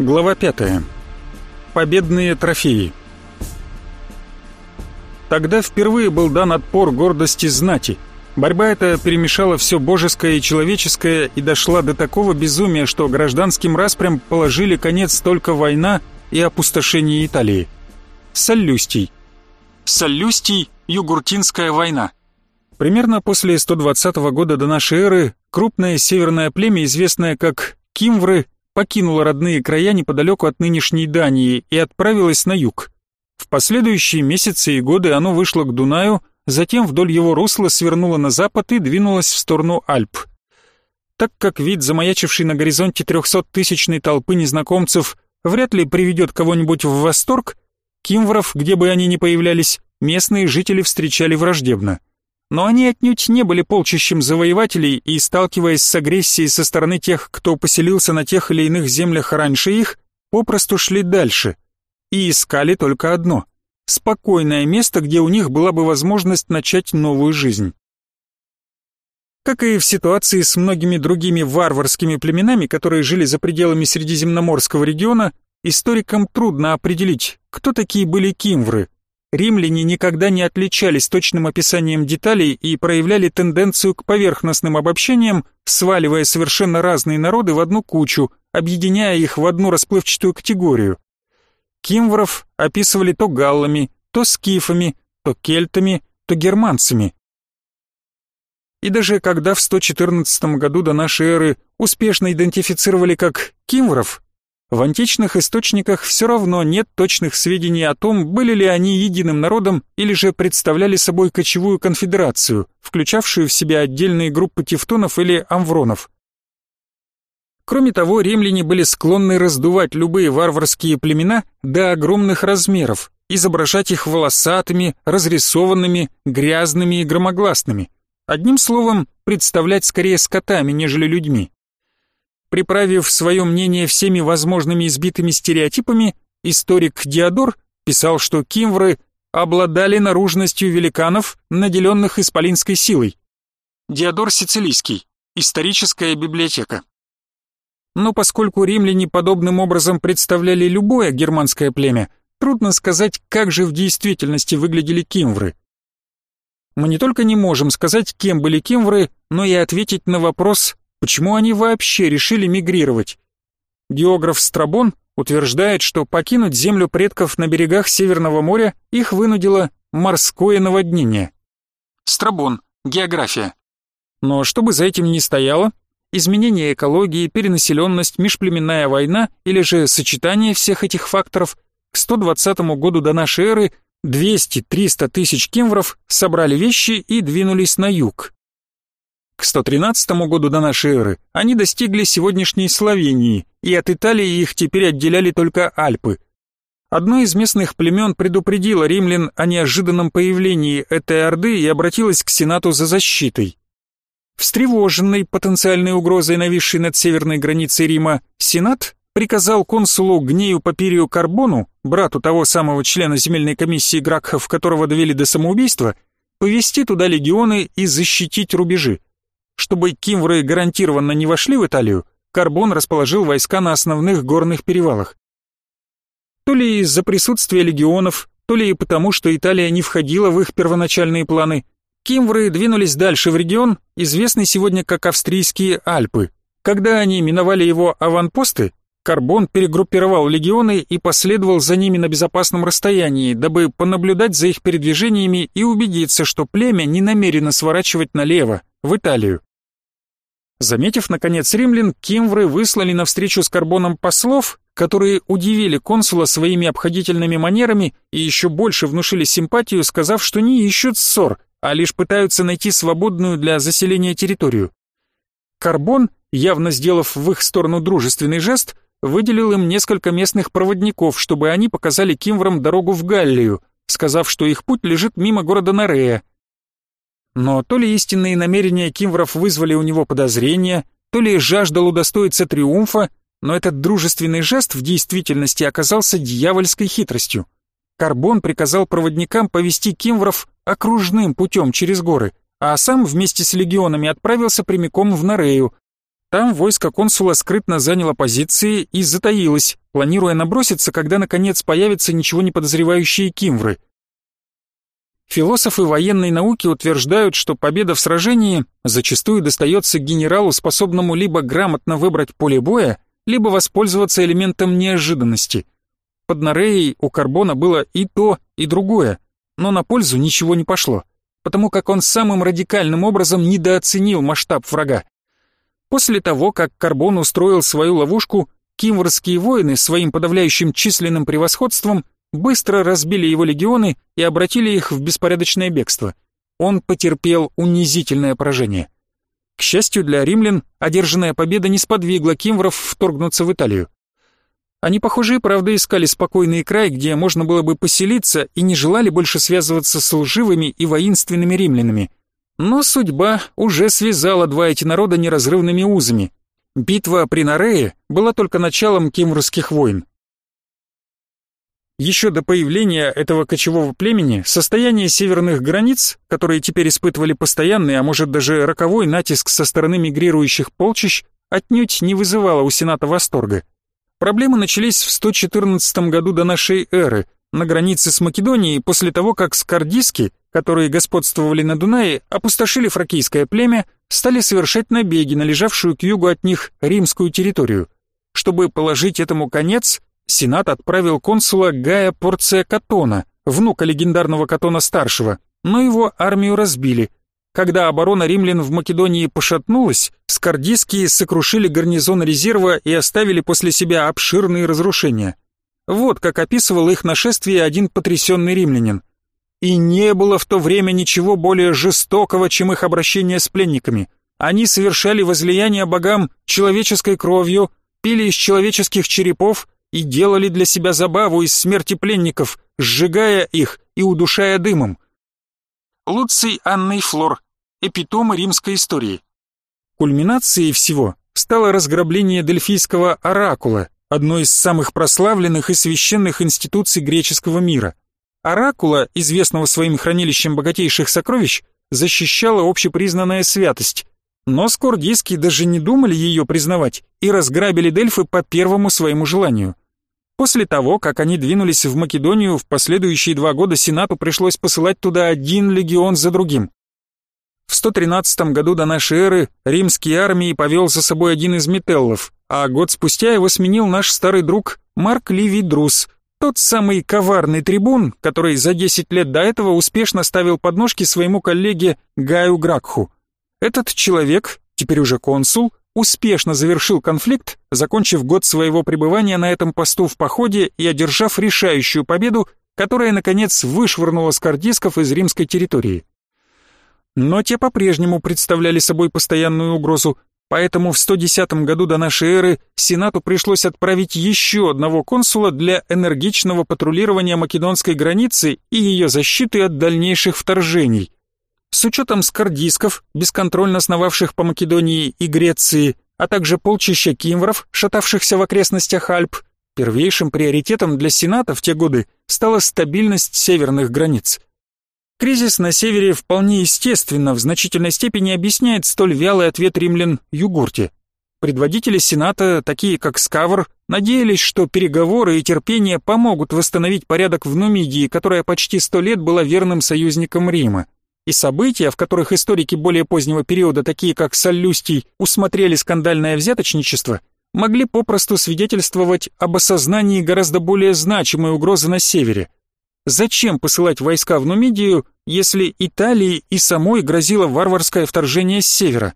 Глава 5. Победные трофеи. Тогда впервые был дан отпор гордости знати. Борьба эта перемешала все божеское и человеческое и дошла до такого безумия, что гражданским распрям положили конец только война и опустошение Италии. Саллюстий. Саллюстий – Югуртинская война. Примерно после 120 года до нашей эры крупное северное племя, известное как Кимвры, покинуло родные края неподалеку от нынешней Дании и отправилось на юг. В последующие месяцы и годы оно вышло к Дунаю, затем вдоль его русла свернуло на запад и двинулось в сторону Альп. Так как вид замаячивший на горизонте трехсоттысячной толпы незнакомцев вряд ли приведет кого-нибудь в восторг, кимвров, где бы они ни появлялись, местные жители встречали враждебно но они отнюдь не были полчищем завоевателей и, сталкиваясь с агрессией со стороны тех, кто поселился на тех или иных землях раньше их, попросту шли дальше и искали только одно — спокойное место, где у них была бы возможность начать новую жизнь. Как и в ситуации с многими другими варварскими племенами, которые жили за пределами Средиземноморского региона, историкам трудно определить, кто такие были кимвры — римляне никогда не отличались точным описанием деталей и проявляли тенденцию к поверхностным обобщениям, сваливая совершенно разные народы в одну кучу, объединяя их в одну расплывчатую категорию. Кимвров описывали то галлами, то скифами, то кельтами, то германцами. И даже когда в 114 году до нашей эры успешно идентифицировали как кимвров, в античных источниках все равно нет точных сведений о том, были ли они единым народом или же представляли собой кочевую конфедерацию, включавшую в себя отдельные группы тевтонов или амвронов. Кроме того, римляне были склонны раздувать любые варварские племена до огромных размеров, изображать их волосатыми, разрисованными, грязными и громогласными. Одним словом, представлять скорее скотами, нежели людьми. Приправив свое мнение всеми возможными избитыми стереотипами, историк Диодор писал, что кимвры обладали наружностью великанов, наделенных исполинской силой. Диодор Сицилийский. Историческая библиотека. Но поскольку римляне подобным образом представляли любое германское племя, трудно сказать, как же в действительности выглядели кимвры. Мы не только не можем сказать, кем были кимвры, но и ответить на вопрос, Почему они вообще решили мигрировать? Географ Страбон утверждает, что покинуть землю предков на берегах Северного моря их вынудило морское наводнение. Страбон. География. Но что бы за этим ни стояло, изменение экологии, перенаселенность, межплеменная война или же сочетание всех этих факторов, к 120 году до нашей эры 200-300 тысяч кемвров собрали вещи и двинулись на юг. К 113 году до нашей эры они достигли сегодняшней Словении, и от Италии их теперь отделяли только Альпы. Одно из местных племен предупредило римлян о неожиданном появлении этой орды и обратилось к Сенату за защитой. Встревоженный потенциальной угрозой, нависшей над северной границей Рима, Сенат приказал консулу Гнею Папирию Карбону, брату того самого члена земельной комиссии Гракхов, которого довели до самоубийства, повести туда легионы и защитить рубежи. Чтобы кимвры гарантированно не вошли в Италию, Карбон расположил войска на основных горных перевалах. То ли из-за присутствия легионов, то ли и потому, что Италия не входила в их первоначальные планы, кимвры двинулись дальше в регион, известный сегодня как Австрийские Альпы. Когда они миновали его аванпосты, Карбон перегруппировал легионы и последовал за ними на безопасном расстоянии, дабы понаблюдать за их передвижениями и убедиться, что племя не намерено сворачивать налево, в Италию. Заметив, наконец, римлян, кимвры выслали навстречу с Карбоном послов, которые удивили консула своими обходительными манерами и еще больше внушили симпатию, сказав, что не ищут ссор, а лишь пытаются найти свободную для заселения территорию. Карбон, явно сделав в их сторону дружественный жест, выделил им несколько местных проводников, чтобы они показали кимврам дорогу в Галлию, сказав, что их путь лежит мимо города Нарея, но то ли истинные намерения Кимвров вызвали у него подозрения, то ли жаждал удостоиться триумфа, но этот дружественный жест в действительности оказался дьявольской хитростью. Карбон приказал проводникам повести Кимвров окружным путем через горы, а сам вместе с легионами отправился прямиком в Нарею. Там войско консула скрытно заняло позиции и затаилось, планируя наброситься, когда наконец появятся ничего не подозревающие кимвры. Философы военной науки утверждают, что победа в сражении зачастую достается генералу, способному либо грамотно выбрать поле боя, либо воспользоваться элементом неожиданности. Под Нореей у Карбона было и то, и другое, но на пользу ничего не пошло, потому как он самым радикальным образом недооценил масштаб врага. После того, как Карбон устроил свою ловушку, кимврские воины своим подавляющим численным превосходством быстро разбили его легионы и обратили их в беспорядочное бегство. Он потерпел унизительное поражение. К счастью для римлян, одержанная победа не сподвигла кимвров вторгнуться в Италию. Они, похоже, и правда искали спокойный край, где можно было бы поселиться и не желали больше связываться с лживыми и воинственными римлянами. Но судьба уже связала два эти народа неразрывными узами. Битва при Нарее была только началом кимврских войн. Еще до появления этого кочевого племени состояние северных границ, которые теперь испытывали постоянный, а может даже роковой натиск со стороны мигрирующих полчищ, отнюдь не вызывало у Сената восторга. Проблемы начались в 114 году до нашей эры, на границе с Македонией, после того, как скардиски, которые господствовали на Дунае, опустошили фракийское племя, стали совершать набеги на лежавшую к югу от них римскую территорию. Чтобы положить этому конец, Сенат отправил консула Гая Порция Катона, внука легендарного Катона-старшего, но его армию разбили. Когда оборона римлян в Македонии пошатнулась, скардиские сокрушили гарнизон резерва и оставили после себя обширные разрушения. Вот как описывал их нашествие один потрясенный римлянин. И не было в то время ничего более жестокого, чем их обращение с пленниками. Они совершали возлияние богам человеческой кровью, пили из человеческих черепов, и делали для себя забаву из смерти пленников, сжигая их и удушая дымом. Луций Анна и Флор. Эпитомы римской истории. Кульминацией всего стало разграбление Дельфийского оракула, одной из самых прославленных и священных институций греческого мира. Оракула, известного своим хранилищем богатейших сокровищ, защищала общепризнанная святость, но скордиски даже не думали ее признавать и разграбили Дельфы по первому своему желанию. После того, как они двинулись в Македонию, в последующие два года Сенату пришлось посылать туда один легион за другим. В 113 году до нашей эры римские армии повел за собой один из метеллов, а год спустя его сменил наш старый друг Марк Ливий Друс, тот самый коварный трибун, который за 10 лет до этого успешно ставил подножки своему коллеге Гаю Гракху. Этот человек, теперь уже консул, успешно завершил конфликт, закончив год своего пребывания на этом посту в походе и одержав решающую победу, которая, наконец, вышвырнула скардисков из римской территории. Но те по-прежнему представляли собой постоянную угрозу, поэтому в 110 году до нашей эры Сенату пришлось отправить еще одного консула для энергичного патрулирования македонской границы и ее защиты от дальнейших вторжений – с учетом скардисков, бесконтрольно сновавших по Македонии и Греции, а также полчища кимвров, шатавшихся в окрестностях Альп, первейшим приоритетом для Сената в те годы стала стабильность северных границ. Кризис на севере вполне естественно в значительной степени объясняет столь вялый ответ римлян Югурте. Предводители Сената, такие как Скавр, надеялись, что переговоры и терпение помогут восстановить порядок в Нумидии, которая почти сто лет была верным союзником Рима и события, в которых историки более позднего периода, такие как Саллюстий, усмотрели скандальное взяточничество, могли попросту свидетельствовать об осознании гораздо более значимой угрозы на севере. Зачем посылать войска в Нумидию, если Италии и самой грозило варварское вторжение с севера?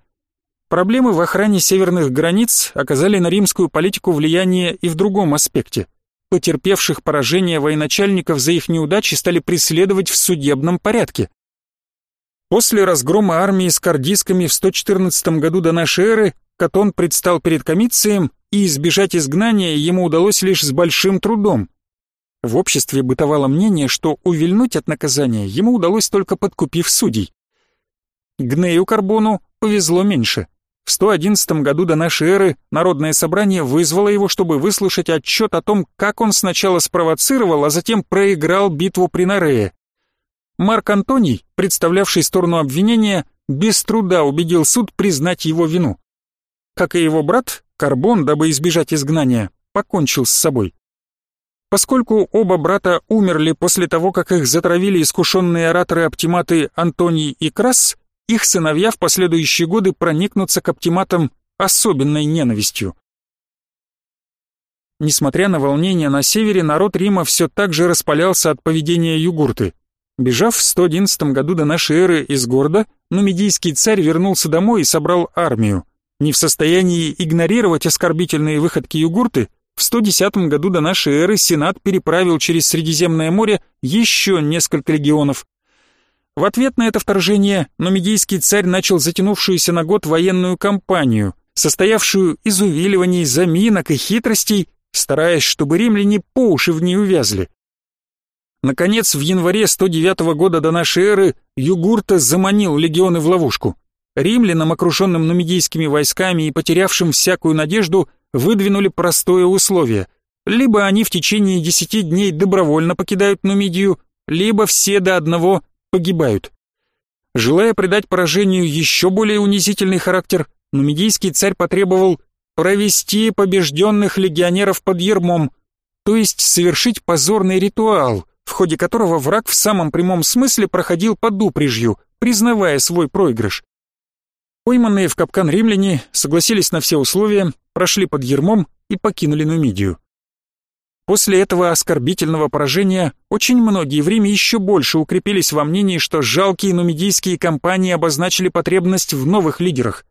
Проблемы в охране северных границ оказали на римскую политику влияние и в другом аспекте. Потерпевших поражение военачальников за их неудачи стали преследовать в судебном порядке. После разгрома армии с кардисками в 114 году до нашей эры Катон предстал перед комицием, и избежать изгнания ему удалось лишь с большим трудом. В обществе бытовало мнение, что увильнуть от наказания ему удалось только подкупив судей. Гнею Карбону повезло меньше. В 111 году до нашей эры Народное собрание вызвало его, чтобы выслушать отчет о том, как он сначала спровоцировал, а затем проиграл битву при Нарее. Марк Антоний, представлявший сторону обвинения, без труда убедил суд признать его вину. как и его брат, Карбон, дабы избежать изгнания, покончил с собой. Поскольку оба брата умерли после того, как их затравили искушенные ораторы-оптиматы Антоний и Крас, их сыновья в последующие годы проникнутся к оптиматам особенной ненавистью. Несмотря на волнение на севере, народ Рима все так же распалялся от поведения югурты. Бежав в 111 году до нашей эры из города, нумидийский царь вернулся домой и собрал армию. Не в состоянии игнорировать оскорбительные выходки югурты, в 110 году до нашей эры Сенат переправил через Средиземное море еще несколько легионов. В ответ на это вторжение нумидийский царь начал затянувшуюся на год военную кампанию, состоявшую из увиливаний, заминок и хитростей, стараясь, чтобы римляне по уши в ней увязли. Наконец, в январе 109 года до нашей эры Югурта заманил легионы в ловушку. Римлянам, окруженным нумидийскими войсками и потерявшим всякую надежду, выдвинули простое условие. Либо они в течение десяти дней добровольно покидают Нумидию, либо все до одного погибают. Желая придать поражению еще более унизительный характер, нумидийский царь потребовал провести побежденных легионеров под ермом, то есть совершить позорный ритуал, в ходе которого враг в самом прямом смысле проходил под упряжью, признавая свой проигрыш. Пойманные в капкан римляне согласились на все условия, прошли под ермом и покинули Нумидию. После этого оскорбительного поражения очень многие в Риме еще больше укрепились во мнении, что жалкие нумидийские компании обозначили потребность в новых лидерах.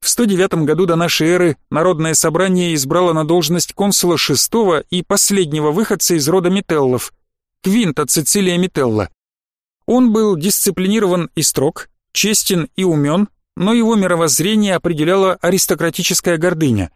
В 109 году до нашей эры Народное собрание избрало на должность консула шестого и последнего выходца из рода Метеллов, Квинта Цицилия Метелла. Он был дисциплинирован и строг, честен и умен, но его мировоззрение определяла аристократическая гордыня.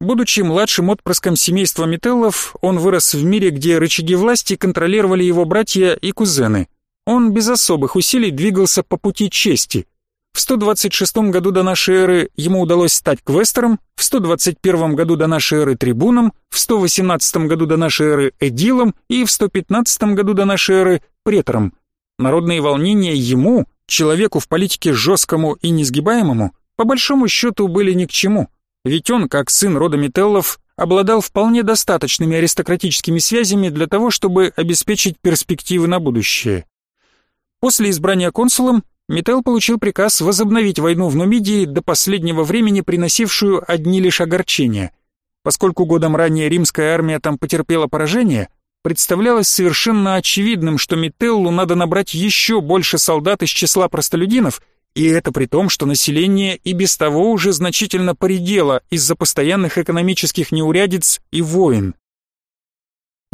Будучи младшим отпрыском семейства Метеллов, он вырос в мире, где рычаги власти контролировали его братья и кузены. Он без особых усилий двигался по пути чести. В 126 году до нашей эры ему удалось стать квестером, в 121 году до нашей эры трибуном, в 118 году до нашей эры эдилом и в 115 году до нашей эры претором. Народные волнения ему, человеку в политике жесткому и несгибаемому, по большому счету были ни к чему, ведь он, как сын рода Метеллов, обладал вполне достаточными аристократическими связями для того, чтобы обеспечить перспективы на будущее. После избрания консулом Метел получил приказ возобновить войну в Нумидии до последнего времени приносившую одни лишь огорчения. Поскольку годом ранее римская армия там потерпела поражение, представлялось совершенно очевидным, что Метеллу надо набрать еще больше солдат из числа простолюдинов, и это при том, что население и без того уже значительно поредело из-за постоянных экономических неурядиц и войн.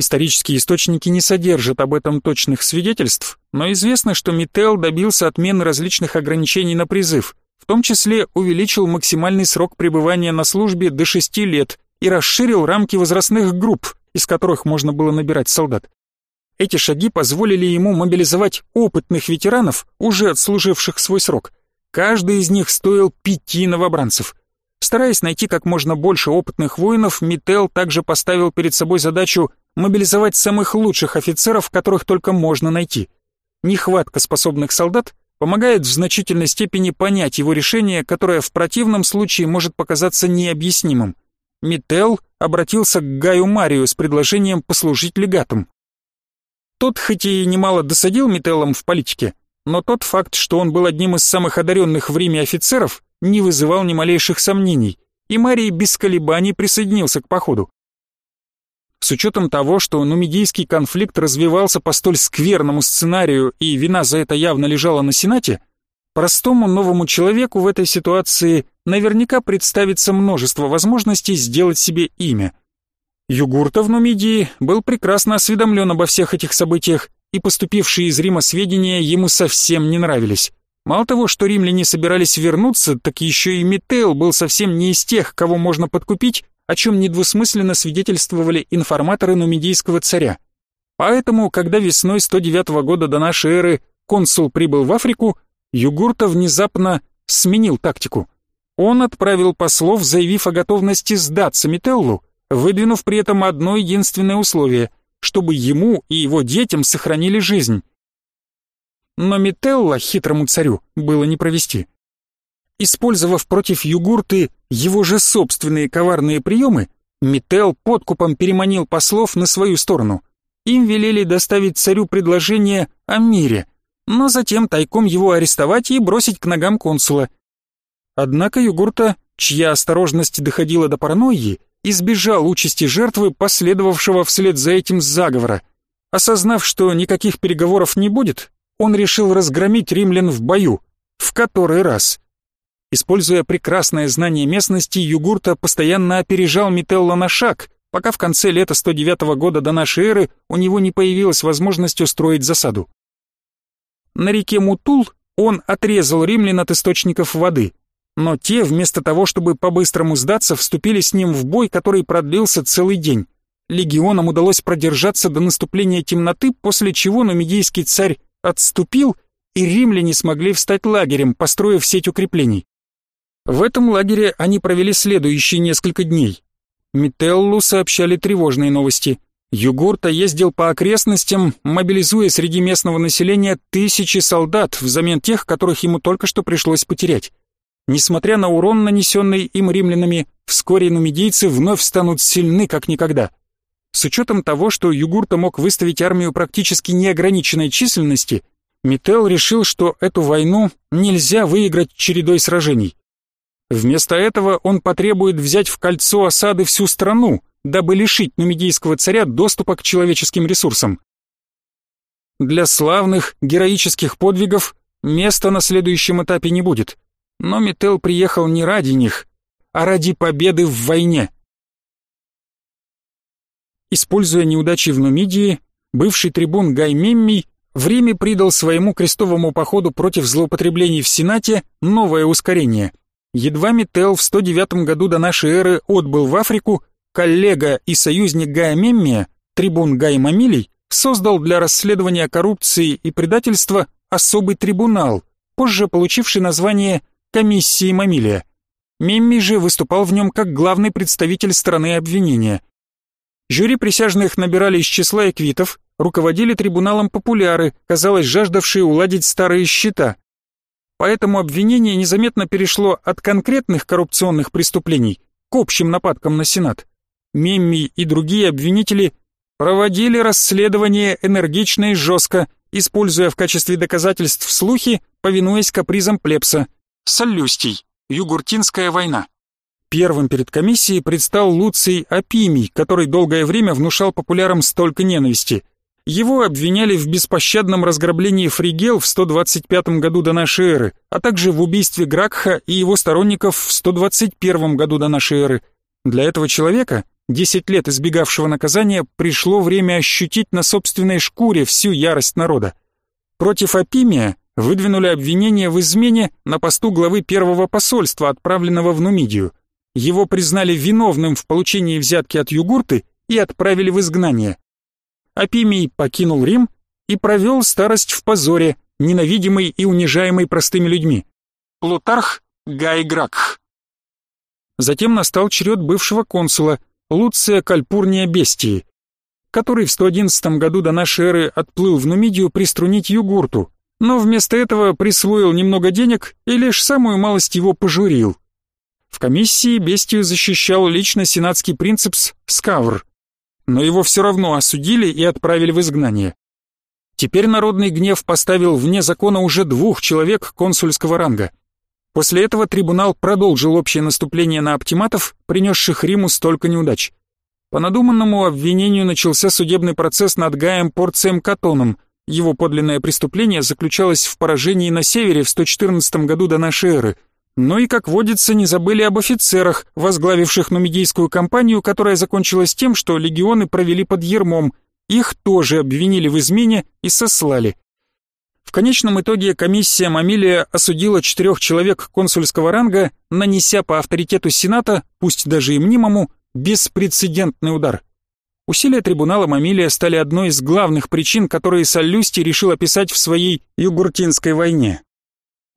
Исторические источники не содержат об этом точных свидетельств, но известно, что Миттел добился отмены различных ограничений на призыв, в том числе увеличил максимальный срок пребывания на службе до 6 лет и расширил рамки возрастных групп, из которых можно было набирать солдат. Эти шаги позволили ему мобилизовать опытных ветеранов, уже отслуживших свой срок. Каждый из них стоил пяти новобранцев. Стараясь найти как можно больше опытных воинов, Миттел также поставил перед собой задачу мобилизовать самых лучших офицеров, которых только можно найти. Нехватка способных солдат помогает в значительной степени понять его решение, которое в противном случае может показаться необъяснимым. Миттел обратился к Гаю Марию с предложением послужить легатом. Тот хоть и немало досадил Миттеллам в политике, но тот факт, что он был одним из самых одаренных в Риме офицеров, не вызывал ни малейших сомнений, и Марий без колебаний присоединился к походу. С учетом того, что нумидийский конфликт развивался по столь скверному сценарию и вина за это явно лежала на Сенате, Простому новому человеку в этой ситуации наверняка представится множество возможностей сделать себе имя. Югурта в Нумидии был прекрасно осведомлен обо всех этих событиях, и поступившие из Рима сведения ему совсем не нравились. Мало того, что римляне собирались вернуться, так еще и Метел был совсем не из тех, кого можно подкупить, о чем недвусмысленно свидетельствовали информаторы нумидийского царя. Поэтому, когда весной 109 года до нашей эры консул прибыл в Африку, Югурта внезапно сменил тактику. Он отправил послов, заявив о готовности сдаться Метеллу, выдвинув при этом одно единственное условие — чтобы ему и его детям сохранили жизнь. Но Метелла хитрому царю было не провести. Использовав против Югурты его же собственные коварные приемы, Мител подкупом переманил послов на свою сторону. Им велели доставить царю предложение о мире, но затем тайком его арестовать и бросить к ногам консула. Однако Югурта, чья осторожность доходила до паранойи, избежал участи жертвы, последовавшего вслед за этим заговора. Осознав, что никаких переговоров не будет, он решил разгромить римлян в бою, в который раз. Используя прекрасное знание местности, Югурта постоянно опережал Метелла на шаг, пока в конце лета 109 года до нашей эры у него не появилась возможность устроить засаду. На реке Мутул он отрезал римлян от источников воды, но те, вместо того, чтобы по-быстрому сдаться, вступили с ним в бой, который продлился целый день. Легионам удалось продержаться до наступления темноты, после чего нумидийский царь отступил, и римляне смогли встать лагерем, построив сеть укреплений. В этом лагере они провели следующие несколько дней. Мителлу сообщали тревожные новости. Югурта ездил по окрестностям, мобилизуя среди местного населения тысячи солдат взамен тех, которых ему только что пришлось потерять. Несмотря на урон, нанесенный им римлянами, вскоре нумидийцы вновь станут сильны, как никогда. С учетом того, что Югурта мог выставить армию практически неограниченной численности, Мител решил, что эту войну нельзя выиграть чередой сражений. Вместо этого он потребует взять в кольцо осады всю страну, дабы лишить нумидийского царя доступа к человеческим ресурсам. Для славных, героических подвигов места на следующем этапе не будет, но Метел приехал не ради них, а ради победы в войне. Используя неудачи в Нумидии, бывший трибун Гай Меммий в Риме придал своему крестовому походу против злоупотреблений в Сенате новое ускорение – Едва Мител в 109 году до нашей эры отбыл в Африку, коллега и союзник Гая Меммия, трибун Гай Мамилий, создал для расследования коррупции и предательства особый трибунал, позже получивший название «Комиссии Мамилия». Мемми же выступал в нем как главный представитель стороны обвинения. Жюри присяжных набирали из числа эквитов, руководили трибуналом популяры, казалось, жаждавшие уладить старые счета – Поэтому обвинение незаметно перешло от конкретных коррупционных преступлений к общим нападкам на Сенат. Мемми и другие обвинители проводили расследование энергично и жестко, используя в качестве доказательств слухи, повинуясь капризам плебса. Солюстий. Югуртинская война. Первым перед комиссией предстал Луций Апимий, который долгое время внушал популярам столько ненависти. Его обвиняли в беспощадном разграблении Фригел в 125 году до нашей эры, а также в убийстве Гракха и его сторонников в 121 году до нашей эры. Для этого человека, 10 лет избегавшего наказания, пришло время ощутить на собственной шкуре всю ярость народа. Против Апимия выдвинули обвинение в измене на посту главы первого посольства, отправленного в Нумидию. Его признали виновным в получении взятки от Югурты и отправили в изгнание. Апимий покинул Рим и провел старость в позоре, ненавидимый и унижаемый простыми людьми. Плутарх Гай Гракх. Затем настал черед бывшего консула Луция Кальпурния Бестии, который в 111 году до нашей эры отплыл в Нумидию приструнить Югурту, но вместо этого присвоил немного денег и лишь самую малость его пожурил. В комиссии Бестию защищал лично сенатский принципс Скавр, но его все равно осудили и отправили в изгнание. Теперь народный гнев поставил вне закона уже двух человек консульского ранга. После этого трибунал продолжил общее наступление на оптиматов, принесших Риму столько неудач. По надуманному обвинению начался судебный процесс над Гаем Порцием Катоном. Его подлинное преступление заключалось в поражении на севере в 114 году до нашей эры – ну и, как водится, не забыли об офицерах, возглавивших нумидийскую кампанию, которая закончилась тем, что легионы провели под ермом. Их тоже обвинили в измене и сослали. В конечном итоге комиссия Мамилия осудила четырех человек консульского ранга, нанеся по авторитету Сената, пусть даже и мнимому, беспрецедентный удар. Усилия трибунала Мамилия стали одной из главных причин, которые Саллюсти решил описать в своей Югуртинской войне.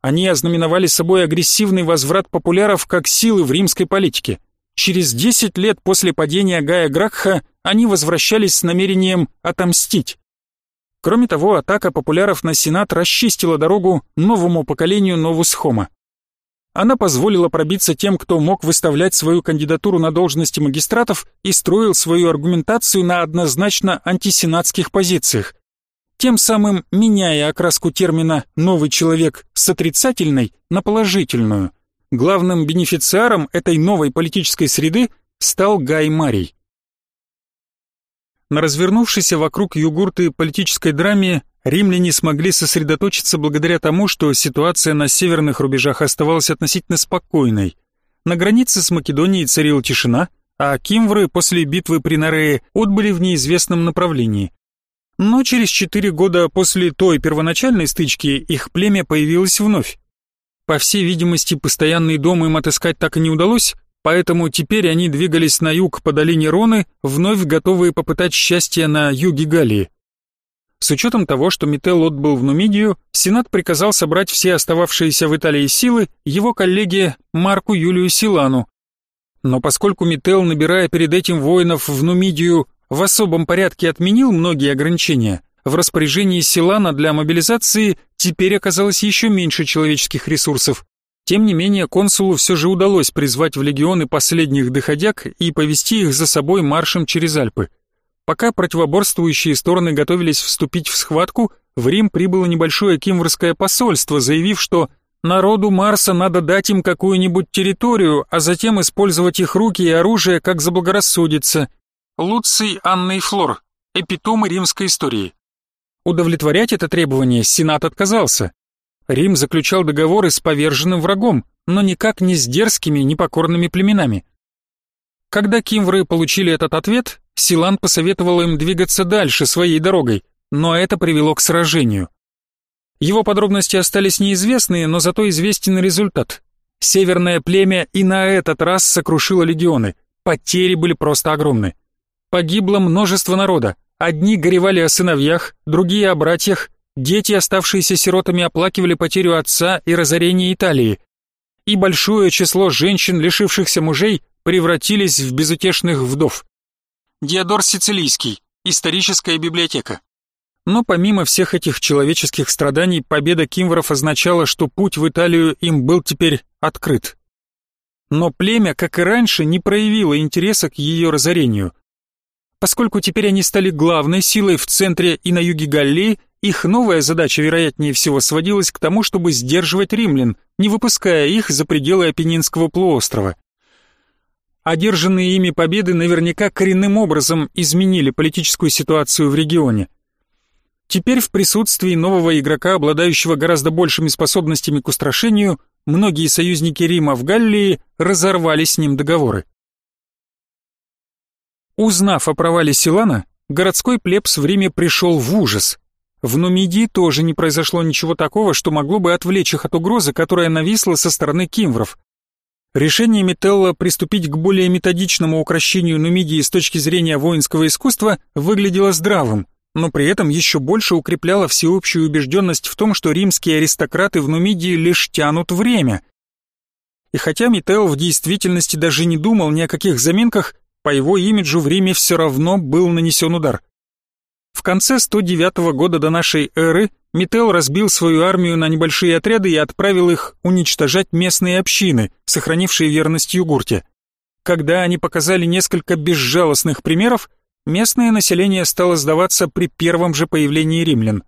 Они ознаменовали собой агрессивный возврат популяров как силы в римской политике. Через 10 лет после падения Гая Гракха они возвращались с намерением отомстить. Кроме того, атака популяров на Сенат расчистила дорогу новому поколению Новус Хома. она позволила пробиться тем, кто мог выставлять свою кандидатуру на должности магистратов и строил свою аргументацию на однозначно антисенатских позициях, тем самым меняя окраску термина «новый человек» с отрицательной на положительную. Главным бенефициаром этой новой политической среды стал Гай Марий. На развернувшейся вокруг югурты политической драме римляне смогли сосредоточиться благодаря тому, что ситуация на северных рубежах оставалась относительно спокойной. На границе с Македонией царила тишина, а кимвры после битвы при Нарее отбыли в неизвестном направлении. Но через четыре года после той первоначальной стычки их племя появилось вновь. По всей видимости, постоянный дом им отыскать так и не удалось, поэтому теперь они двигались на юг по долине Роны, вновь готовые попытать счастье на юге Галлии. С учетом того, что Метел отбыл в Нумидию, Сенат приказал собрать все остававшиеся в Италии силы его коллеге Марку Юлию Силану. Но поскольку Метел, набирая перед этим воинов в Нумидию, в особом порядке отменил многие ограничения, в распоряжении Силана для мобилизации теперь оказалось еще меньше человеческих ресурсов. Тем не менее, консулу все же удалось призвать в легионы последних доходяг и повести их за собой маршем через Альпы. Пока противоборствующие стороны готовились вступить в схватку, в Рим прибыло небольшое кимврское посольство, заявив, что народу Марса надо дать им какую-нибудь территорию, а затем использовать их руки и оружие, как заблагорассудится. Луций Анна Флор, эпитомы римской истории. Удовлетворять это требование Сенат отказался. Рим заключал договоры с поверженным врагом, но никак не с дерзкими, непокорными племенами. Когда кимвры получили этот ответ, Силан посоветовал им двигаться дальше своей дорогой, но это привело к сражению. Его подробности остались неизвестны, но зато известен результат. Северное племя и на этот раз сокрушило легионы. Потери были просто огромны. Погибло множество народа. Одни горевали о сыновьях, другие о братьях, Дети, оставшиеся сиротами, оплакивали потерю отца и разорение Италии. И большое число женщин, лишившихся мужей, превратились в безутешных вдов. Диодор Сицилийский. Историческая библиотека. Но помимо всех этих человеческих страданий, победа кимвров означала, что путь в Италию им был теперь открыт. Но племя, как и раньше, не проявило интереса к ее разорению. Поскольку теперь они стали главной силой в центре и на юге Галлии, их новая задача, вероятнее всего, сводилась к тому, чтобы сдерживать римлян, не выпуская их за пределы Апеннинского полуострова. Одержанные ими победы наверняка коренным образом изменили политическую ситуацию в регионе. Теперь в присутствии нового игрока, обладающего гораздо большими способностями к устрашению, многие союзники Рима в Галлии разорвали с ним договоры. Узнав о провале Силана, городской плебс в Риме пришел в ужас. В Нумидии тоже не произошло ничего такого, что могло бы отвлечь их от угрозы, которая нависла со стороны кимвров. Решение Метелла приступить к более методичному укращению Нумидии с точки зрения воинского искусства выглядело здравым, но при этом еще больше укрепляло всеобщую убежденность в том, что римские аристократы в Нумидии лишь тянут время. И хотя Метел в действительности даже не думал ни о каких заминках, по его имиджу в Риме все равно был нанесен удар. В конце 109 года до нашей эры Метел разбил свою армию на небольшие отряды и отправил их уничтожать местные общины, сохранившие верность Югурте. Когда они показали несколько безжалостных примеров, местное население стало сдаваться при первом же появлении римлян.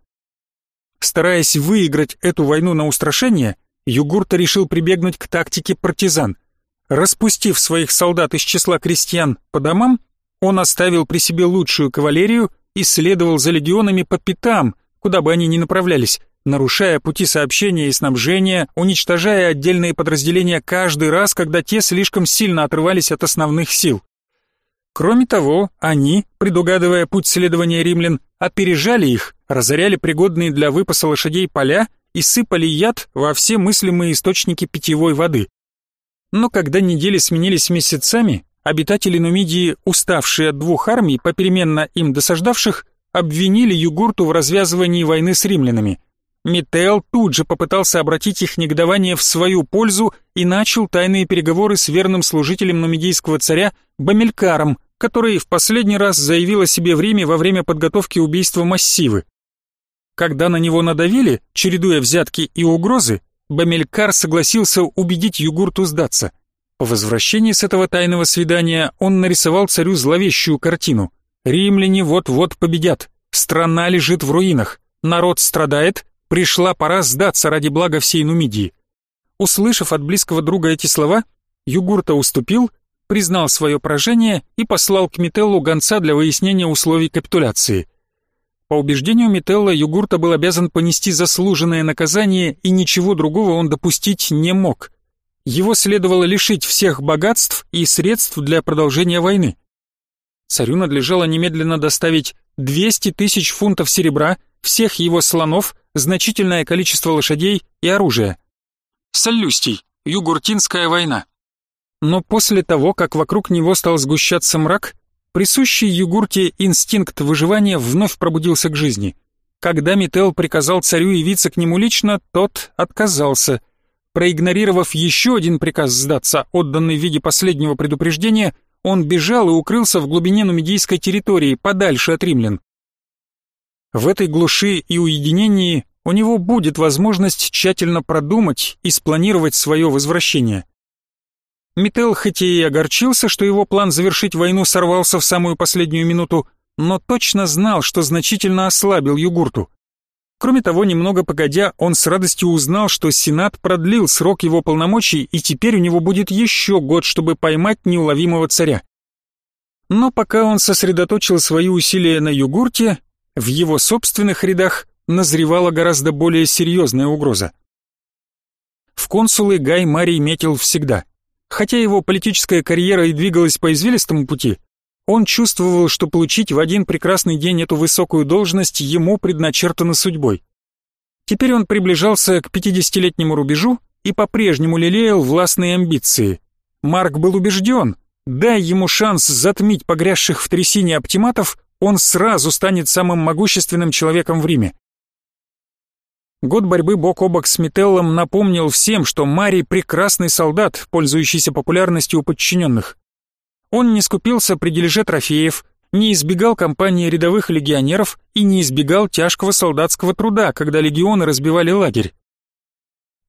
Стараясь выиграть эту войну на устрашение, Югурта решил прибегнуть к тактике партизан. Распустив своих солдат из числа крестьян по домам, он оставил при себе лучшую кавалерию и следовал за легионами по пятам, куда бы они ни направлялись, нарушая пути сообщения и снабжения, уничтожая отдельные подразделения каждый раз, когда те слишком сильно отрывались от основных сил. Кроме того, они, предугадывая путь следования римлян, опережали их, разоряли пригодные для выпаса лошадей поля и сыпали яд во все мыслимые источники питьевой воды. Но когда недели сменились месяцами, Обитатели Нумидии, уставшие от двух армий, попеременно им досаждавших, обвинили Югурту в развязывании войны с римлянами. Метел тут же попытался обратить их негодование в свою пользу и начал тайные переговоры с верным служителем нумидийского царя Бамелькаром, который в последний раз заявил о себе в Риме во время подготовки убийства Массивы. Когда на него надавили, чередуя взятки и угрозы, Бамелькар согласился убедить Югурту сдаться. По возвращении с этого тайного свидания он нарисовал царю зловещую картину. Римляне вот-вот победят, страна лежит в руинах, народ страдает, пришла пора сдаться ради блага всей Нумидии. Услышав от близкого друга эти слова, Югурта уступил, признал свое поражение и послал к Метеллу гонца для выяснения условий капитуляции. По убеждению Метелла, Югурта был обязан понести заслуженное наказание и ничего другого он допустить не мог. Его следовало лишить всех богатств и средств для продолжения войны. Царю надлежало немедленно доставить 200 тысяч фунтов серебра, всех его слонов, значительное количество лошадей и оружия. Соллюстий. Югуртинская война. Но после того, как вокруг него стал сгущаться мрак, присущий Югурте инстинкт выживания вновь пробудился к жизни. Когда Мител приказал царю явиться к нему лично, тот отказался. Проигнорировав еще один приказ сдаться, отданный в виде последнего предупреждения, он бежал и укрылся в глубине нумидийской территории, подальше от римлян. В этой глуши и уединении у него будет возможность тщательно продумать и спланировать свое возвращение. Мител хоть и огорчился, что его план завершить войну сорвался в самую последнюю минуту, но точно знал, что значительно ослабил Югурту. Кроме того, немного погодя, он с радостью узнал, что Сенат продлил срок его полномочий, и теперь у него будет еще год, чтобы поймать неуловимого царя. Но пока он сосредоточил свои усилия на Югурте, в его собственных рядах назревала гораздо более серьезная угроза. В консулы Гай Марий метил всегда – Хотя его политическая карьера и двигалась по извилистому пути, он чувствовал, что получить в один прекрасный день эту высокую должность ему предначертано судьбой. Теперь он приближался к 50-летнему рубежу и по-прежнему лелеял властные амбиции. Марк был убежден, дай ему шанс затмить погрязших в трясине оптиматов, он сразу станет самым могущественным человеком в Риме. Год борьбы бок о бок с Метеллом напомнил всем, что Марий прекрасный солдат, пользующийся популярностью у подчиненных. Он не скупился при дележе трофеев, не избегал компании рядовых легионеров и не избегал тяжкого солдатского труда, когда легионы разбивали лагерь.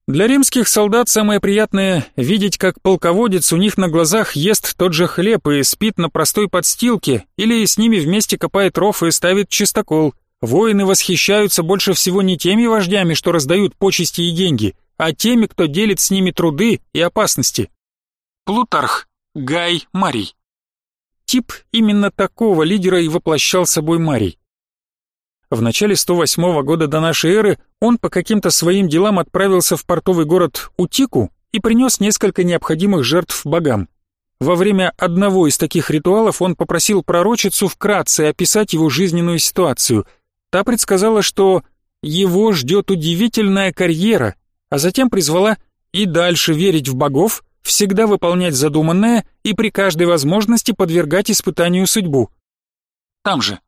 Для римских солдат самое приятное — видеть, как полководец у них на глазах ест тот же хлеб и спит на простой подстилке, или с ними вместе копает ров и ставит чистокол — Воины восхищаются больше всего не теми вождями, что раздают почести и деньги, а теми, кто делит с ними труды и опасности. Плутарх, Гай Марий. Тип именно такого лидера и воплощал собой Марий. В начале 108 года до нашей эры он по каким-то своим делам отправился в портовый город Утику и принес несколько необходимых жертв богам. Во время одного из таких ритуалов он попросил пророчицу вкратце описать его жизненную ситуацию – Та предсказала, что его ждет удивительная карьера, а затем призвала и дальше верить в богов, всегда выполнять задуманное и при каждой возможности подвергать испытанию судьбу. Там же.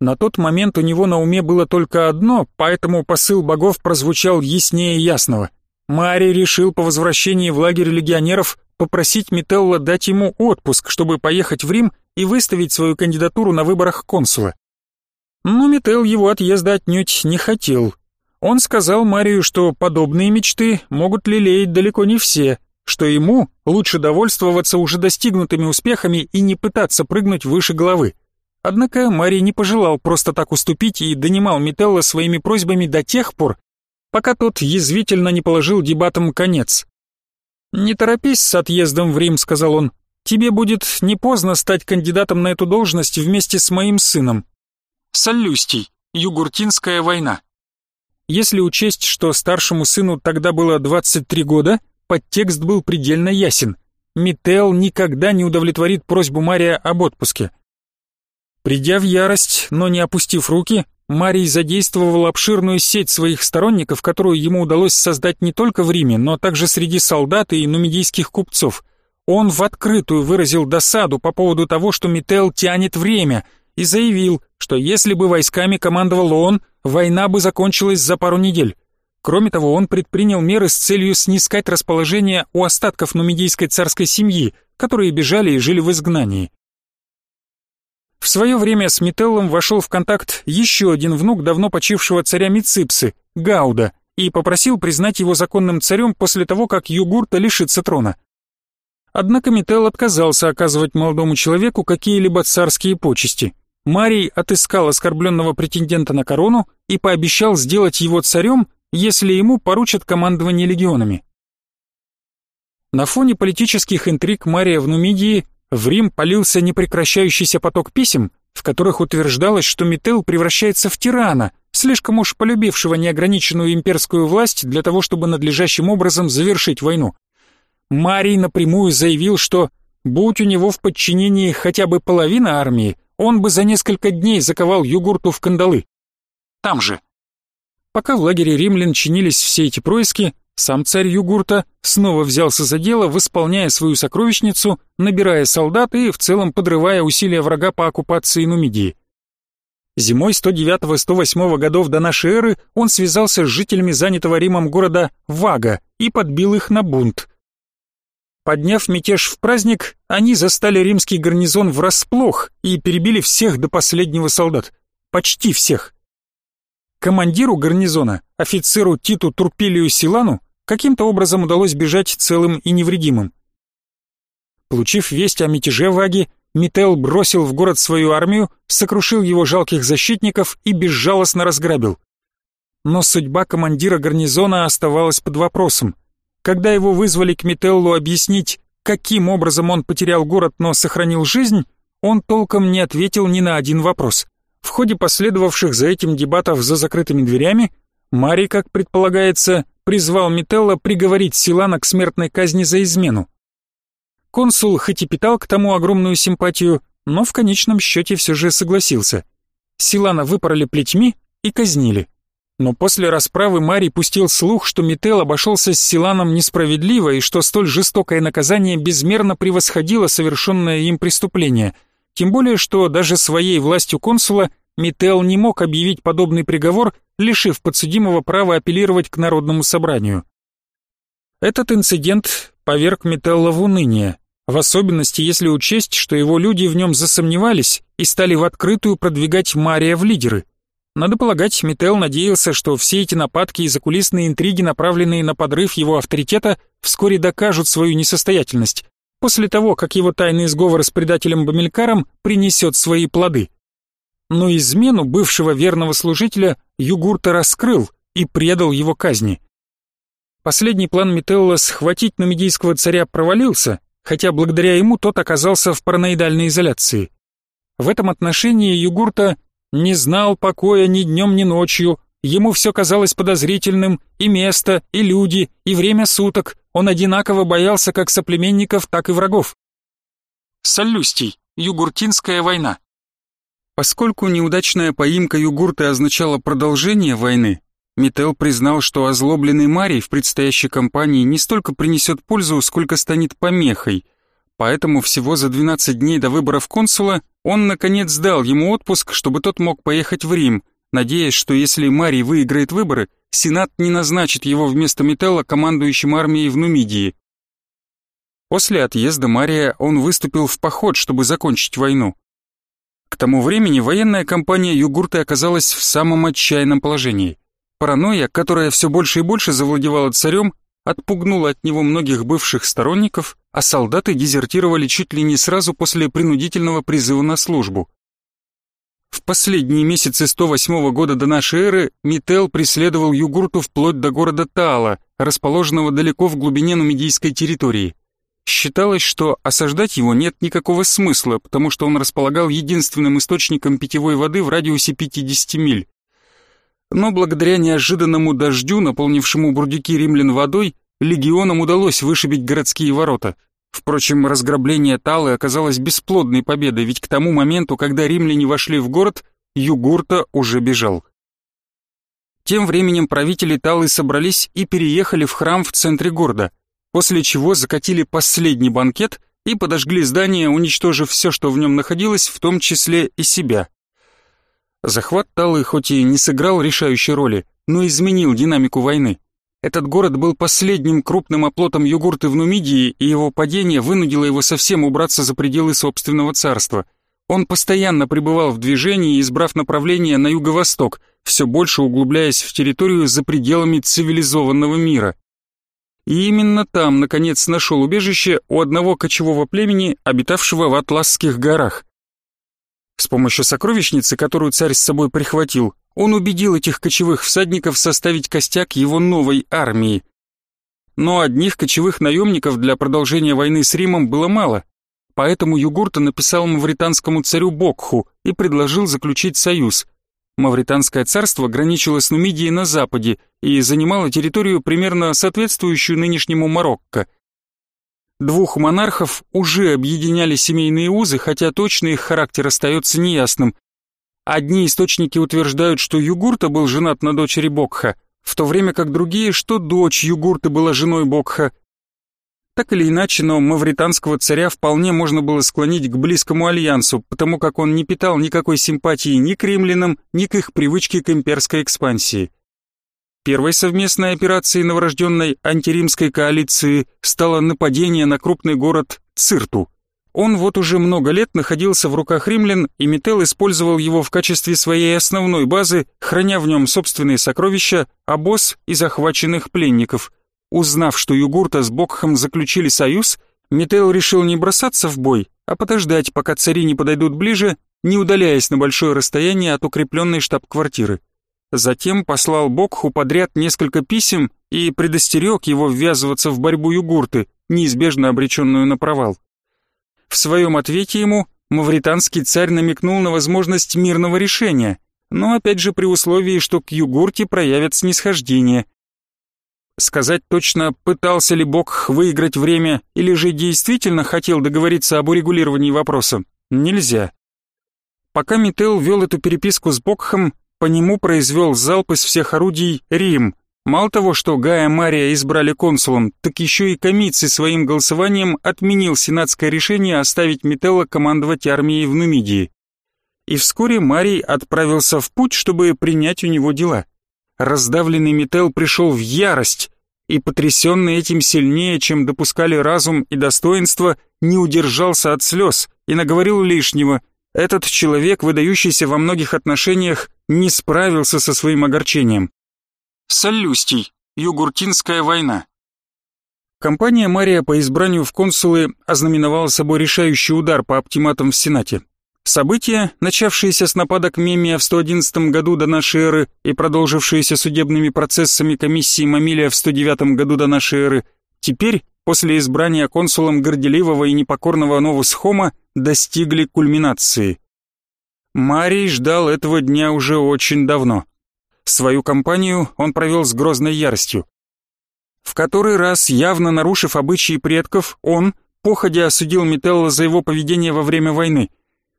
На тот момент у него на уме было только одно, поэтому посыл богов прозвучал яснее ясного. Мари решил по возвращении в лагерь легионеров попросить Метелла дать ему отпуск, чтобы поехать в Рим и выставить свою кандидатуру на выборах консула. Но Метел его отъезда отнюдь не хотел. Он сказал Марию, что подобные мечты могут лелеять далеко не все, что ему лучше довольствоваться уже достигнутыми успехами и не пытаться прыгнуть выше головы. Однако Марий не пожелал просто так уступить и донимал Метелла своими просьбами до тех пор, пока тот язвительно не положил дебатам конец. «Не торопись с отъездом в Рим», — сказал он. «Тебе будет не поздно стать кандидатом на эту должность вместе с моим сыном. Соллюстий. Югуртинская война. Если учесть, что старшему сыну тогда было 23 года, подтекст был предельно ясен. Мител никогда не удовлетворит просьбу Мария об отпуске. Придя в ярость, но не опустив руки, Марий задействовал обширную сеть своих сторонников, которую ему удалось создать не только в Риме, но также среди солдат и нумидийских купцов. Он в открытую выразил досаду по поводу того, что Мител тянет время – и заявил, что если бы войсками командовал он, война бы закончилась за пару недель. Кроме того, он предпринял меры с целью снискать расположение у остатков нумидийской царской семьи, которые бежали и жили в изгнании. В свое время с Метеллом вошел в контакт еще один внук давно почившего царя Миципсы, Гауда, и попросил признать его законным царем после того, как Югурта лишится трона. Однако Метел отказался оказывать молодому человеку какие-либо царские почести. Марий отыскал оскорбленного претендента на корону и пообещал сделать его царем, если ему поручат командование легионами. На фоне политических интриг Мария в Нумидии в Рим полился непрекращающийся поток писем, в которых утверждалось, что Метел превращается в тирана, слишком уж полюбившего неограниченную имперскую власть для того, чтобы надлежащим образом завершить войну. Марий напрямую заявил, что, будь у него в подчинении хотя бы половина армии, он бы за несколько дней заковал Югурту в кандалы. Там же. Пока в лагере римлян чинились все эти происки, сам царь Югурта снова взялся за дело, восполняя свою сокровищницу, набирая солдат и в целом подрывая усилия врага по оккупации Нумидии. Зимой 109-108 годов до нашей эры он связался с жителями занятого Римом города Вага и подбил их на бунт. Подняв мятеж в праздник, они застали римский гарнизон врасплох и перебили всех до последнего солдат. Почти всех. Командиру гарнизона, офицеру Титу Турпилию Силану, каким-то образом удалось бежать целым и невредимым. Получив весть о мятеже Ваги, Мител бросил в город свою армию, сокрушил его жалких защитников и безжалостно разграбил. Но судьба командира гарнизона оставалась под вопросом. Когда его вызвали к Мителлу объяснить, каким образом он потерял город, но сохранил жизнь, он толком не ответил ни на один вопрос. В ходе последовавших за этим дебатов за закрытыми дверями Мари, как предполагается, призвал Метелла приговорить Силана к смертной казни за измену. Консул хоть и питал к тому огромную симпатию, но в конечном счете все же согласился. Силана выпороли плетьми и казнили. Но после расправы Мари пустил слух, что Метел обошелся с Силаном несправедливо и что столь жестокое наказание безмерно превосходило совершенное им преступление – тем более, что даже своей властью консула Мител не мог объявить подобный приговор, лишив подсудимого права апеллировать к народному собранию. Этот инцидент поверг Мителла в уныние, в особенности если учесть, что его люди в нем засомневались и стали в открытую продвигать Мария в лидеры. Надо полагать, Мител надеялся, что все эти нападки и закулисные интриги, направленные на подрыв его авторитета, вскоре докажут свою несостоятельность, после того, как его тайный сговор с предателем Бамилькаром принесет свои плоды. Но измену бывшего верного служителя Югурта раскрыл и предал его казни. Последний план Метелла схватить нумидийского царя провалился, хотя благодаря ему тот оказался в параноидальной изоляции. В этом отношении Югурта не знал покоя ни днем, ни ночью, Ему все казалось подозрительным, и место, и люди, и время суток. Он одинаково боялся как соплеменников, так и врагов. Саллюстий. Югуртинская война. Поскольку неудачная поимка Югурты означала продолжение войны, Мител признал, что озлобленный Марий в предстоящей кампании не столько принесет пользу, сколько станет помехой. Поэтому всего за 12 дней до выборов консула он наконец дал ему отпуск, чтобы тот мог поехать в Рим – надеясь, что если Марий выиграет выборы, Сенат не назначит его вместо Метелла командующим армией в Нумидии. После отъезда Мария он выступил в поход, чтобы закончить войну. К тому времени военная кампания Югурты оказалась в самом отчаянном положении. Паранойя, которая все больше и больше завладевала царем, отпугнула от него многих бывших сторонников, а солдаты дезертировали чуть ли не сразу после принудительного призыва на службу. В последние месяцы 108 года до нашей эры Мител преследовал Югурту вплоть до города Таала, расположенного далеко в глубине нумидийской территории. Считалось, что осаждать его нет никакого смысла, потому что он располагал единственным источником питьевой воды в радиусе 50 миль. Но благодаря неожиданному дождю, наполнившему бурдюки римлян водой, легионам удалось вышибить городские ворота – Впрочем, разграбление Талы оказалось бесплодной победой, ведь к тому моменту, когда римляне вошли в город, Югурта уже бежал. Тем временем правители Талы собрались и переехали в храм в центре города, после чего закатили последний банкет и подожгли здание, уничтожив все, что в нем находилось, в том числе и себя. Захват Талы хоть и не сыграл решающей роли, но изменил динамику войны. Этот город был последним крупным оплотом югурты в Нумидии, и его падение вынудило его совсем убраться за пределы собственного царства. Он постоянно пребывал в движении, избрав направление на юго-восток, все больше углубляясь в территорию за пределами цивилизованного мира. И именно там, наконец, нашел убежище у одного кочевого племени, обитавшего в Атласских горах. С помощью сокровищницы, которую царь с собой прихватил, он убедил этих кочевых всадников составить костяк его новой армии. Но одних кочевых наемников для продолжения войны с Римом было мало, поэтому Югурта написал мавританскому царю Бокху и предложил заключить союз. Мавританское царство граничило с Нумидией на западе и занимало территорию примерно соответствующую нынешнему Марокко. Двух монархов уже объединяли семейные узы, хотя точный их характер остается неясным. Одни источники утверждают, что Югурта был женат на дочери Бокха, в то время как другие, что дочь Югурты была женой Бокха. Так или иначе, но мавританского царя вполне можно было склонить к близкому альянсу, потому как он не питал никакой симпатии ни к римлянам, ни к их привычке к имперской экспансии. Первой совместной операцией новорожденной антиримской коалиции стало нападение на крупный город Цирту. Он вот уже много лет находился в руках римлян, и Метел использовал его в качестве своей основной базы, храня в нем собственные сокровища, обоз и захваченных пленников. Узнав, что Югурта с Бокхом заключили союз, Метел решил не бросаться в бой, а подождать, пока цари не подойдут ближе, не удаляясь на большое расстояние от укрепленной штаб-квартиры. Затем послал Бокху подряд несколько писем и предостерег его ввязываться в борьбу Югурты, неизбежно обреченную на провал. В своем ответе ему мавританский царь намекнул на возможность мирного решения, но опять же при условии, что к Югурте проявят снисхождение. Сказать точно, пытался ли Бог выиграть время или же действительно хотел договориться об урегулировании вопроса, нельзя. Пока Мител вел эту переписку с Бокхом, по нему произвел залп из всех орудий Рим, Мало того, что Гая Мария избрали консулом, так еще и Комиций своим голосованием отменил сенатское решение оставить Метелла командовать армией в Нумидии. И вскоре Марий отправился в путь, чтобы принять у него дела. Раздавленный Метел пришел в ярость и, потрясенный этим сильнее, чем допускали разум и достоинство, не удержался от слез и наговорил лишнего. Этот человек, выдающийся во многих отношениях, не справился со своим огорчением. Соллюстий. Югуртинская война. Компания Мария по избранию в консулы ознаменовала собой решающий удар по оптиматам в Сенате. События, начавшиеся с нападок Мемия в 111 году до нашей эры и продолжившиеся судебными процессами комиссии Мамилия в 109 году до нашей эры, теперь, после избрания консулом горделивого и непокорного Новус Хома, достигли кульминации. Марий ждал этого дня уже очень давно. Свою кампанию он провел с грозной яростью. В который раз, явно нарушив обычаи предков, он, походя осудил Метелла за его поведение во время войны.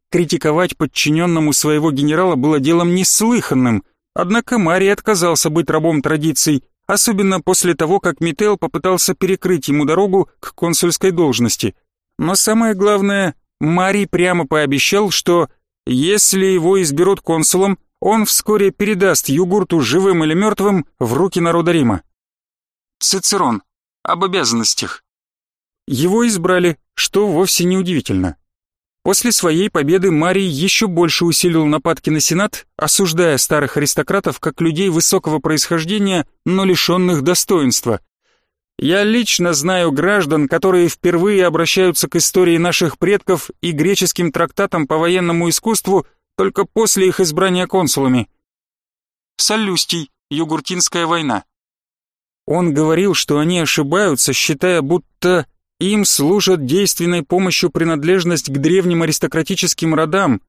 Критиковать подчиненному своего генерала было делом неслыханным, однако Марий отказался быть рабом традиций, особенно после того, как Метел попытался перекрыть ему дорогу к консульской должности. Но самое главное, Марий прямо пообещал, что если его изберут консулом, он вскоре передаст Югурту живым или мертвым в руки народа Рима. Цицерон. Об обязанностях. Его избрали, что вовсе не удивительно. После своей победы Марий еще больше усилил нападки на Сенат, осуждая старых аристократов как людей высокого происхождения, но лишенных достоинства. Я лично знаю граждан, которые впервые обращаются к истории наших предков и греческим трактатам по военному искусству только после их избрания консулами. Соллюстий, Югуртинская война. Он говорил, что они ошибаются, считая, будто им служат действенной помощью принадлежность к древним аристократическим родам,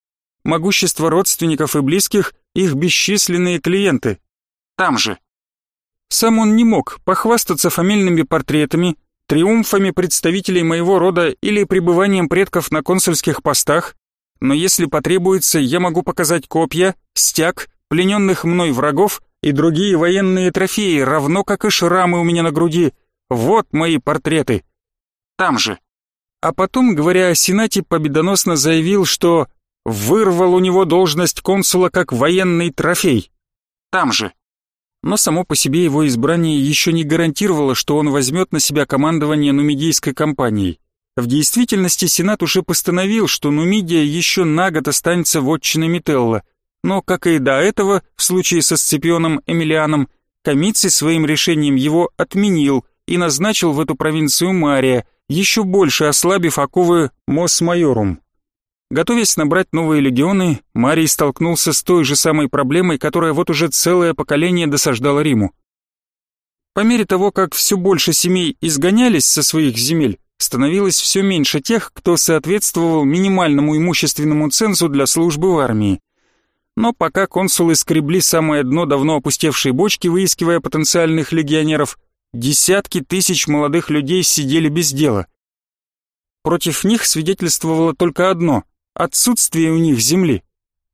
могущество родственников и близких, их бесчисленные клиенты. Там же. Сам он не мог похвастаться фамильными портретами, триумфами представителей моего рода или пребыванием предков на консульских постах, но если потребуется, я могу показать копья, стяг, плененных мной врагов и другие военные трофеи, равно как и шрамы у меня на груди. Вот мои портреты. Там же. А потом, говоря о Сенате, победоносно заявил, что вырвал у него должность консула как военный трофей. Там же. Но само по себе его избрание еще не гарантировало, что он возьмет на себя командование нумидийской компанией. В действительности Сенат уже постановил, что Нумидия еще на год останется вотчиной Метелла, но, как и до этого, в случае со Сципионом Эмилианом, Комиций своим решением его отменил и назначил в эту провинцию Мария, еще больше ослабив оковы Мос-Майорум. Готовясь набрать новые легионы, Марий столкнулся с той же самой проблемой, которая вот уже целое поколение досаждала Риму. По мере того, как все больше семей изгонялись со своих земель, становилось все меньше тех, кто соответствовал минимальному имущественному цензу для службы в армии. Но пока консулы скребли самое дно давно опустевшей бочки, выискивая потенциальных легионеров, десятки тысяч молодых людей сидели без дела. Против них свидетельствовало только одно – отсутствие у них земли.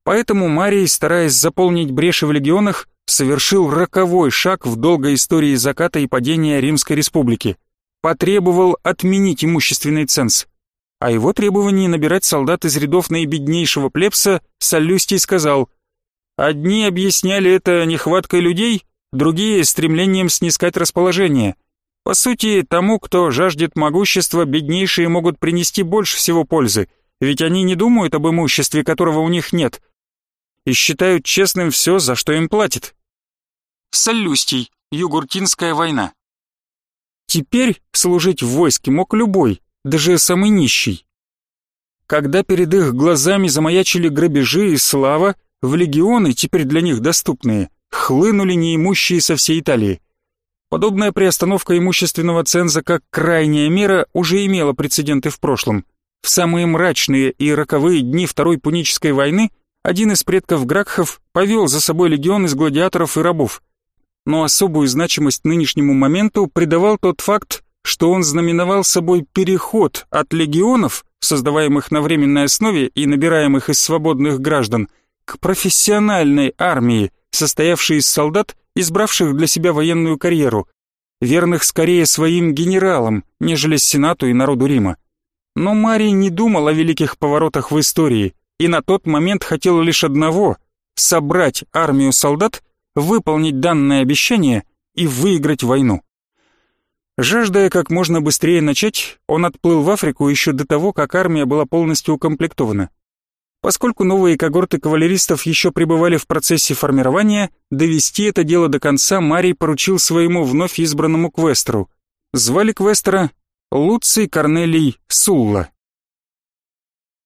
Поэтому Марий, стараясь заполнить бреши в легионах, совершил роковой шаг в долгой истории заката и падения Римской Республики. Потребовал отменить имущественный ценз. О его требовании набирать солдат из рядов наибеднейшего плебса Солюстий сказал «Одни объясняли это нехваткой людей, другие — стремлением снискать расположение. По сути, тому, кто жаждет могущества, беднейшие могут принести больше всего пользы, ведь они не думают об имуществе, которого у них нет, и считают честным все, за что им платят. Солюстий, Югуртинская война. Теперь служить в войске мог любой, даже самый нищий. Когда перед их глазами замаячили грабежи и слава, в легионы, теперь для них доступные, хлынули неимущие со всей Италии. Подобная приостановка имущественного ценза как крайняя мера уже имела прецеденты в прошлом. В самые мрачные и роковые дни Второй Пунической войны один из предков Гракхов повел за собой легион из гладиаторов и рабов. Но особую значимость нынешнему моменту придавал тот факт, что он знаменовал собой переход от легионов, создаваемых на временной основе и набираемых из свободных граждан, к профессиональной армии, состоявшей из солдат, избравших для себя военную карьеру, верных скорее своим генералам, нежели Сенату и народу Рима. Но Марий не думал о великих поворотах в истории и на тот момент хотел лишь одного — собрать армию солдат, выполнить данное обещание и выиграть войну. Жаждая как можно быстрее начать, он отплыл в Африку еще до того, как армия была полностью укомплектована. Поскольку новые когорты кавалеристов еще пребывали в процессе формирования, довести это дело до конца Марий поручил своему вновь избранному квестеру. Звали квестера Луций Корнелий Сулла.